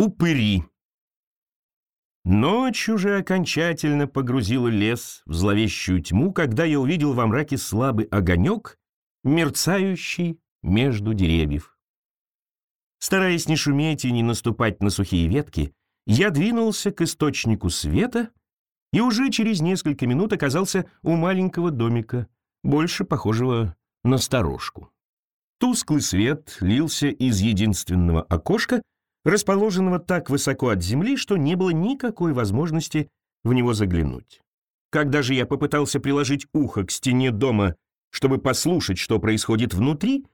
Упыри. Ночь уже окончательно погрузила лес в зловещую тьму, когда я увидел во мраке слабый огонек, мерцающий между деревьев. Стараясь не шуметь и не наступать на сухие ветки, я двинулся к источнику света и уже через несколько минут оказался у маленького домика, больше похожего на сторожку. Тусклый свет лился из единственного окошка, расположенного так высоко от земли, что не было никакой возможности в него заглянуть. Когда же я попытался приложить ухо к стене дома, чтобы послушать, что происходит внутри,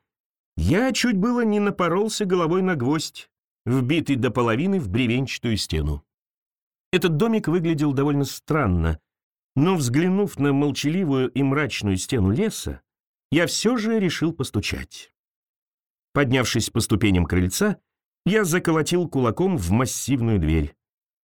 я чуть было не напоролся головой на гвоздь, вбитый до половины в бревенчатую стену. Этот домик выглядел довольно странно, но, взглянув на молчаливую и мрачную стену леса, я все же решил постучать. Поднявшись по ступеням крыльца, я заколотил кулаком в массивную дверь.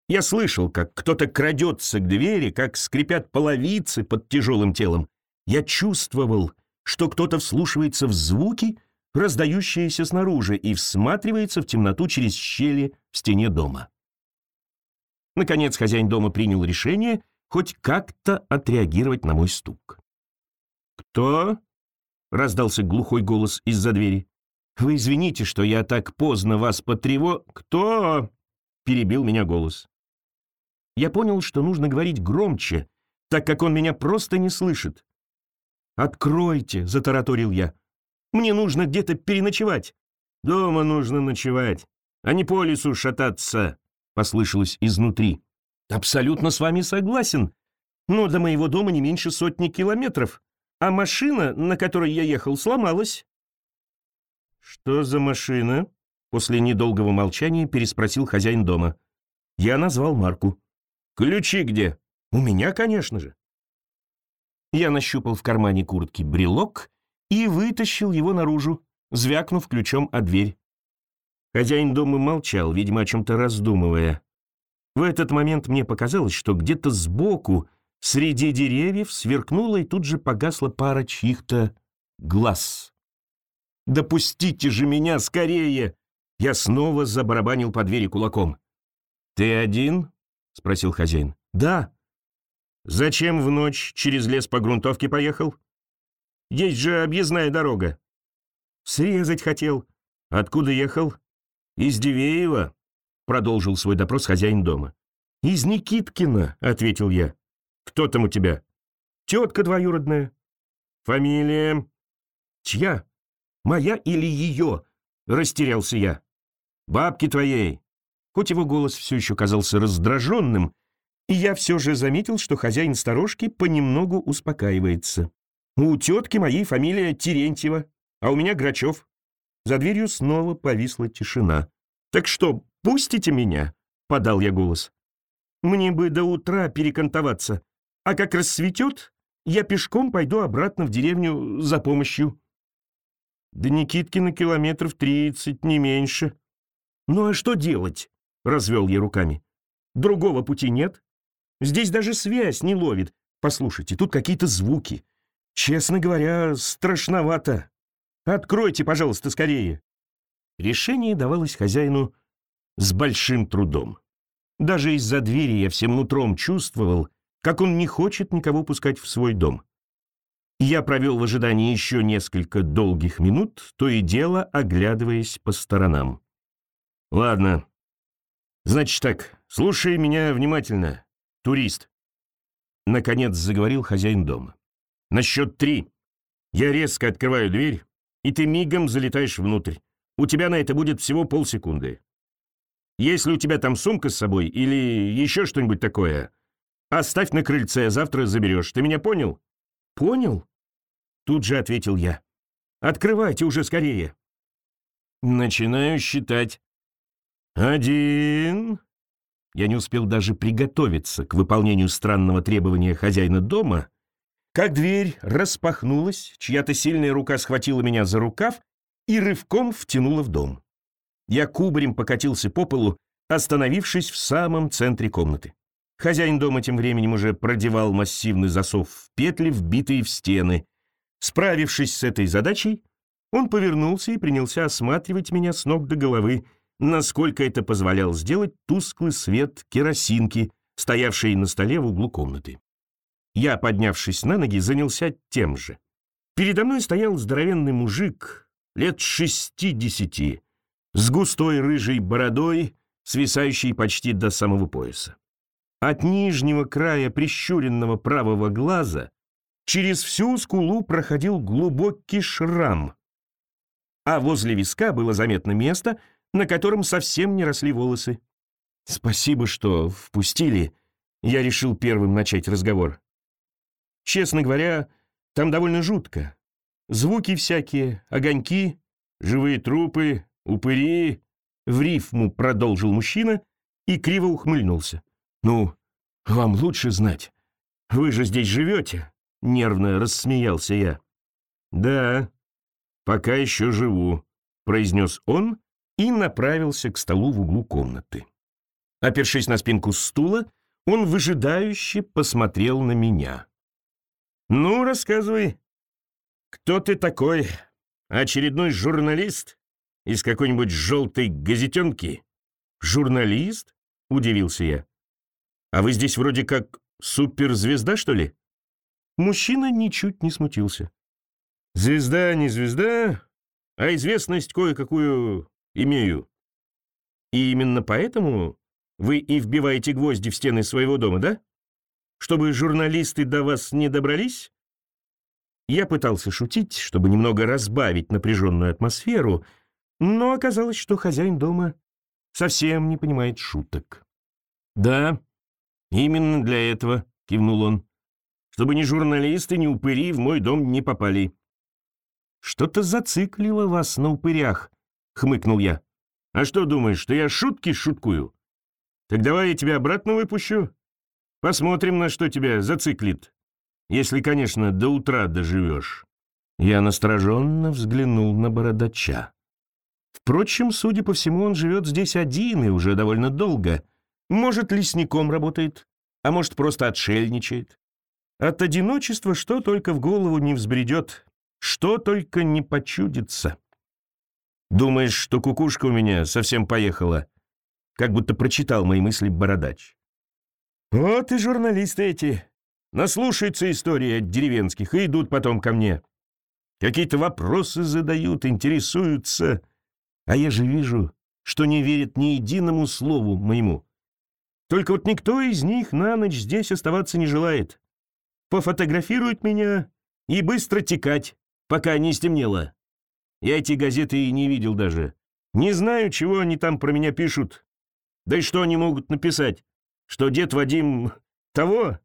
Я слышал, как кто-то крадется к двери, как скрипят половицы под тяжелым телом. Я чувствовал, что кто-то вслушивается в звуки, раздающиеся снаружи, и всматривается в темноту через щели в стене дома. Наконец хозяин дома принял решение хоть как-то отреагировать на мой стук. «Кто?» — раздался глухой голос из-за двери. Вы извините, что я так поздно вас потрево... Кто?» — перебил меня голос. Я понял, что нужно говорить громче, так как он меня просто не слышит. «Откройте!» — затараторил я. «Мне нужно где-то переночевать». «Дома нужно ночевать, а не по лесу шататься», — послышалось изнутри. «Абсолютно с вами согласен. Но до моего дома не меньше сотни километров, а машина, на которой я ехал, сломалась. «Что за машина?» После недолгого молчания переспросил хозяин дома. Я назвал марку. «Ключи где?» «У меня, конечно же». Я нащупал в кармане куртки брелок и вытащил его наружу, звякнув ключом о дверь. Хозяин дома молчал, видимо, о чем-то раздумывая. В этот момент мне показалось, что где-то сбоку, среди деревьев, сверкнула и тут же погасла пара чьих-то глаз. Допустите же меня скорее!» Я снова забарабанил по двери кулаком. «Ты один?» — спросил хозяин. «Да». «Зачем в ночь через лес по грунтовке поехал? Есть же объездная дорога». «Срезать хотел». «Откуда ехал?» «Из Дивеева», — продолжил свой допрос хозяин дома. «Из Никиткина», — ответил я. «Кто там у тебя?» «Тетка двоюродная». «Фамилия?» «Чья?» Моя или ее?» — растерялся я. «Бабки твоей!» Хоть его голос все еще казался раздраженным, и я все же заметил, что хозяин сторожки понемногу успокаивается. «У тетки моей фамилия Терентьева, а у меня Грачев». За дверью снова повисла тишина. «Так что, пустите меня?» — подал я голос. «Мне бы до утра перекантоваться, а как рассветет, я пешком пойду обратно в деревню за помощью». До Никиткина километров тридцать, не меньше. Ну а что делать? Развел я руками. Другого пути нет. Здесь даже связь не ловит. Послушайте, тут какие-то звуки. Честно говоря, страшновато. Откройте, пожалуйста, скорее. Решение давалось хозяину с большим трудом. Даже из-за двери я всем нутром чувствовал, как он не хочет никого пускать в свой дом. Я провел в ожидании еще несколько долгих минут, то и дело оглядываясь по сторонам. «Ладно. Значит так, слушай меня внимательно, турист». Наконец заговорил хозяин дома. «На счет три. Я резко открываю дверь, и ты мигом залетаешь внутрь. У тебя на это будет всего полсекунды. Если у тебя там сумка с собой или еще что-нибудь такое, оставь на крыльце, завтра заберешь. Ты меня понял?» «Понял?» Тут же ответил я. «Открывайте уже скорее!» Начинаю считать. «Один...» Я не успел даже приготовиться к выполнению странного требования хозяина дома, как дверь распахнулась, чья-то сильная рука схватила меня за рукав и рывком втянула в дом. Я кубарем покатился по полу, остановившись в самом центре комнаты. Хозяин дома тем временем уже продевал массивный засов в петли, вбитые в стены, Справившись с этой задачей, он повернулся и принялся осматривать меня с ног до головы, насколько это позволял сделать тусклый свет керосинки, стоявшей на столе в углу комнаты. Я, поднявшись на ноги, занялся тем же. Передо мной стоял здоровенный мужик, лет шестидесяти, с густой рыжей бородой, свисающей почти до самого пояса. От нижнего края прищуренного правого глаза через всю скулу проходил глубокий шрам, а возле виска было заметно место, на котором совсем не росли волосы. «Спасибо, что впустили», — я решил первым начать разговор. Честно говоря, там довольно жутко. Звуки всякие, огоньки, живые трупы, упыри. В рифму продолжил мужчина и криво ухмыльнулся. «Ну, вам лучше знать. Вы же здесь живете?» Нервно рассмеялся я. «Да, пока еще живу», — произнес он и направился к столу в углу комнаты. Опершись на спинку стула, он выжидающе посмотрел на меня. «Ну, рассказывай, кто ты такой? Очередной журналист? Из какой-нибудь желтой газетенки?» «Журналист?» — удивился я. «А вы здесь вроде как суперзвезда, что ли?» Мужчина ничуть не смутился. «Звезда, не звезда, а известность кое-какую имею. И именно поэтому вы и вбиваете гвозди в стены своего дома, да?» чтобы журналисты до вас не добрались? Я пытался шутить, чтобы немного разбавить напряженную атмосферу, но оказалось, что хозяин дома совсем не понимает шуток. «Да, именно для этого», — кивнул он, «чтобы ни журналисты, ни упыри в мой дом не попали». «Что-то зациклило вас на упырях», — хмыкнул я. «А что думаешь, что я шутки шуткую? Так давай я тебя обратно выпущу. Посмотрим, на что тебя зациклит. Если, конечно, до утра доживешь». Я настороженно взглянул на бородача. Впрочем, судя по всему, он живет здесь один и уже довольно долго. Может, лесником работает, а может, просто отшельничает. От одиночества что только в голову не взбредет, что только не почудится. Думаешь, что кукушка у меня совсем поехала? Как будто прочитал мои мысли бородач. Вот и журналисты эти. Наслушаются истории от деревенских и идут потом ко мне. Какие-то вопросы задают, интересуются. А я же вижу, что не верят ни единому слову моему. Только вот никто из них на ночь здесь оставаться не желает. Пофотографируют меня и быстро текать, пока не стемнело. Я эти газеты и не видел даже. Не знаю, чего они там про меня пишут. Да и что они могут написать что дед Вадим того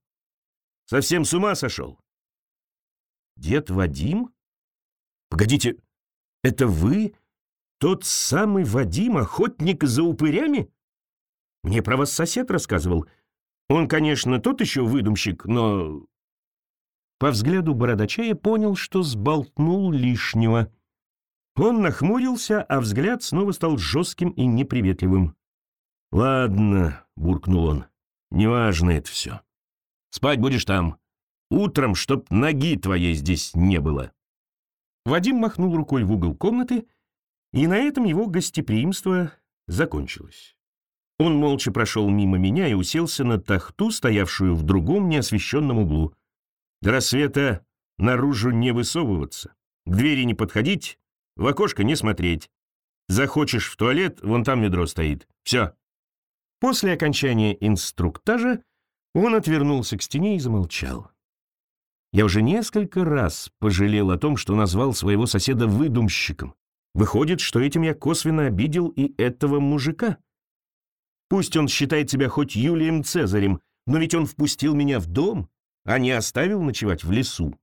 совсем с ума сошел. Дед Вадим? Погодите, это вы тот самый Вадим, охотник за упырями? Мне про вас сосед рассказывал. Он, конечно, тот еще выдумщик, но... По взгляду бородача я понял, что сболтнул лишнего. Он нахмурился, а взгляд снова стал жестким и неприветливым. «Ладно», — буркнул он, Неважно это все. Спать будешь там. Утром, чтоб ноги твоей здесь не было. Вадим махнул рукой в угол комнаты, и на этом его гостеприимство закончилось. Он молча прошел мимо меня и уселся на тахту, стоявшую в другом неосвещенном углу. До рассвета наружу не высовываться, к двери не подходить, в окошко не смотреть. Захочешь в туалет, вон там ведро стоит. Все. После окончания инструктажа он отвернулся к стене и замолчал. Я уже несколько раз пожалел о том, что назвал своего соседа выдумщиком. Выходит, что этим я косвенно обидел и этого мужика. Пусть он считает себя хоть Юлием Цезарем, но ведь он впустил меня в дом, а не оставил ночевать в лесу.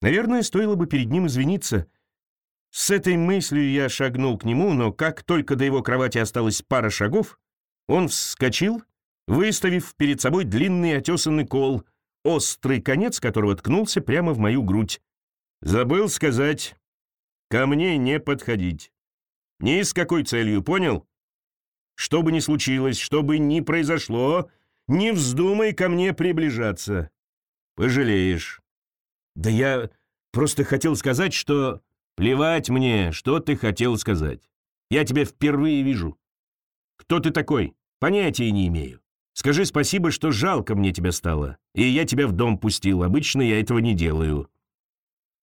Наверное, стоило бы перед ним извиниться. С этой мыслью я шагнул к нему, но как только до его кровати осталось пара шагов, он вскочил, выставив перед собой длинный отесанный кол, острый конец которого ткнулся прямо в мою грудь. Забыл сказать, ко мне не подходить. Ни с какой целью, понял? Что бы ни случилось, что бы ни произошло, не вздумай ко мне приближаться. Пожалеешь. Да я просто хотел сказать, что... Плевать мне, что ты хотел сказать. Я тебя впервые вижу. Кто ты такой? Понятия не имею. Скажи спасибо, что жалко мне тебя стало, и я тебя в дом пустил. Обычно я этого не делаю».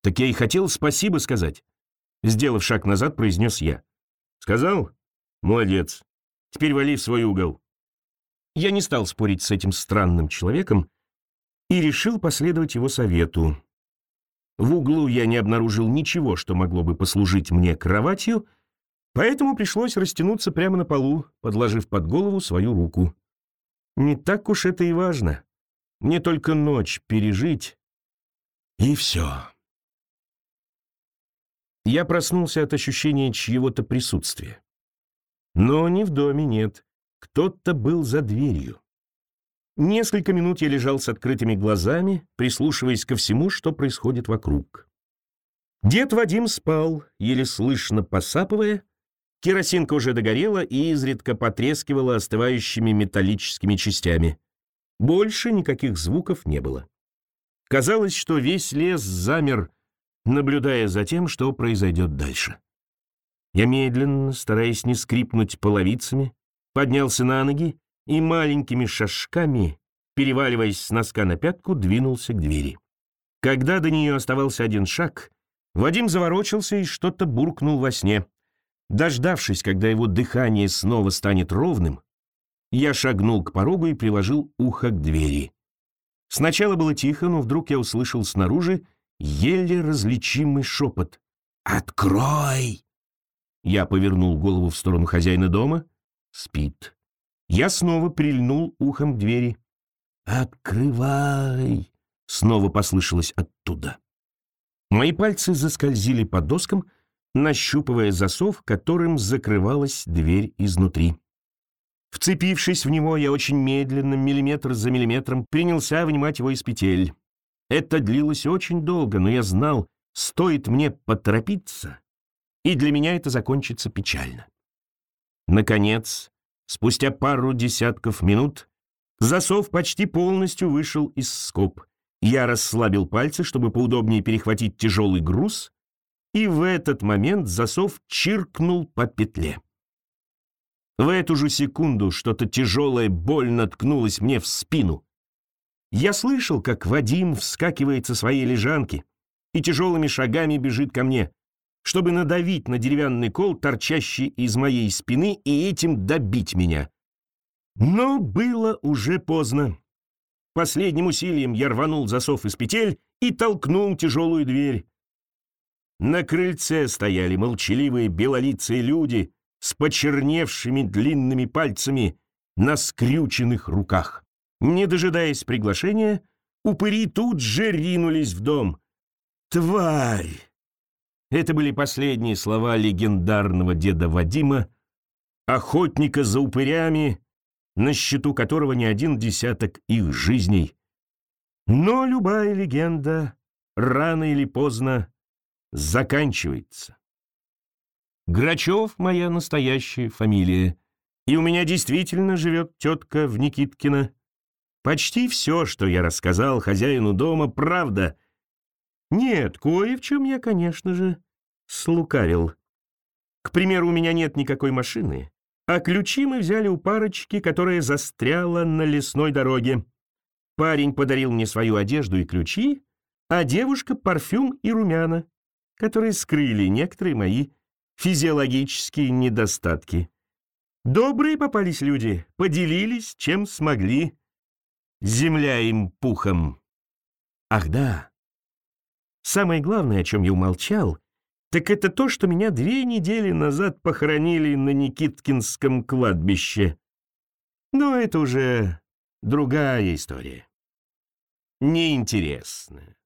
«Так я и хотел спасибо сказать», — сделав шаг назад, произнес я. «Сказал? Молодец. Теперь вали в свой угол». Я не стал спорить с этим странным человеком и решил последовать его совету. В углу я не обнаружил ничего, что могло бы послужить мне кроватью, поэтому пришлось растянуться прямо на полу, подложив под голову свою руку. Не так уж это и важно. Мне только ночь пережить, и все. Я проснулся от ощущения чьего-то присутствия. Но ни в доме нет. Кто-то был за дверью. Несколько минут я лежал с открытыми глазами, прислушиваясь ко всему, что происходит вокруг. Дед Вадим спал, еле слышно посапывая. Керосинка уже догорела и изредка потрескивала остывающими металлическими частями. Больше никаких звуков не было. Казалось, что весь лес замер, наблюдая за тем, что произойдет дальше. Я медленно, стараясь не скрипнуть половицами, поднялся на ноги и маленькими шажками, переваливаясь с носка на пятку, двинулся к двери. Когда до нее оставался один шаг, Вадим заворочился и что-то буркнул во сне. Дождавшись, когда его дыхание снова станет ровным, я шагнул к порогу и приложил ухо к двери. Сначала было тихо, но вдруг я услышал снаружи еле различимый шепот. «Открой!» Я повернул голову в сторону хозяина дома. Спит. Я снова прильнул ухом к двери. «Открывай!» — снова послышалось оттуда. Мои пальцы заскользили по доскам, нащупывая засов, которым закрывалась дверь изнутри. Вцепившись в него, я очень медленно, миллиметр за миллиметром, принялся вынимать его из петель. Это длилось очень долго, но я знал, стоит мне поторопиться, и для меня это закончится печально. Наконец, Спустя пару десятков минут засов почти полностью вышел из скоб. Я расслабил пальцы, чтобы поудобнее перехватить тяжелый груз, и в этот момент засов чиркнул по петле. В эту же секунду что-то тяжелое больно ткнулось мне в спину. Я слышал, как Вадим вскакивает со своей лежанки и тяжелыми шагами бежит ко мне чтобы надавить на деревянный кол, торчащий из моей спины, и этим добить меня. Но было уже поздно. Последним усилием я рванул засов из петель и толкнул тяжелую дверь. На крыльце стояли молчаливые белолицые люди с почерневшими длинными пальцами на скрюченных руках. Не дожидаясь приглашения, упыри тут же ринулись в дом. «Тварь!» Это были последние слова легендарного деда Вадима, охотника за упырями, на счету которого не один десяток их жизней. Но любая легенда рано или поздно заканчивается. Грачев — моя настоящая фамилия, и у меня действительно живет тетка в Никиткино. Почти все, что я рассказал хозяину дома, правда — нет, кое в чем я, конечно же, слукавил. К примеру, у меня нет никакой машины, а ключи мы взяли у парочки, которая застряла на лесной дороге. Парень подарил мне свою одежду и ключи, а девушка — парфюм и румяна, которые скрыли некоторые мои физиологические недостатки. Добрые попались люди, поделились, чем смогли. Земля им пухом. Ах да, Самое главное, о чем я умолчал, так это то, что меня две недели назад похоронили на Никиткинском кладбище. Но это уже другая история. Неинтересная.